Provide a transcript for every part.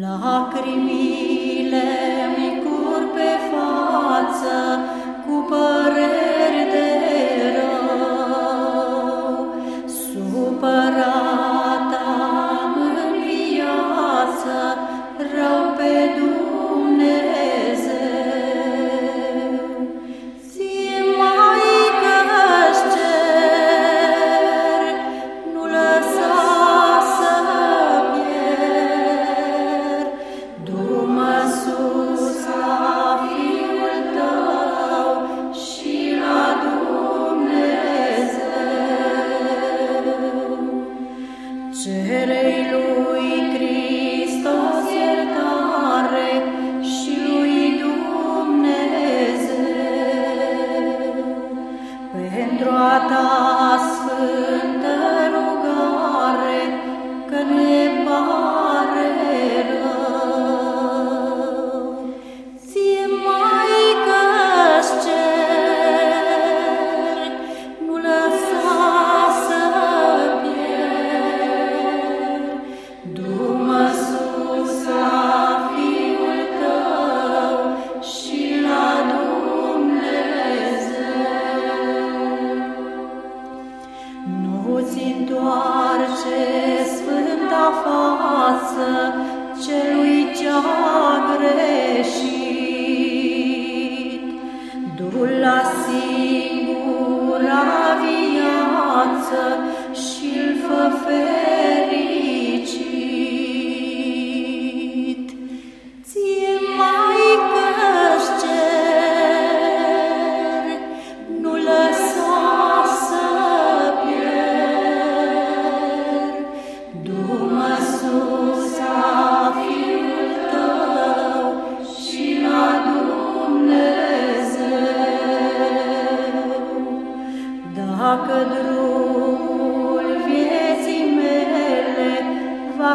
Lacrimile mi curg pe față cu părere Serei lui. nu-ți întoarce sfânta față celui ce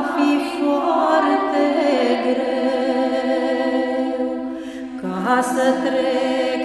fi foarte greu ca să trec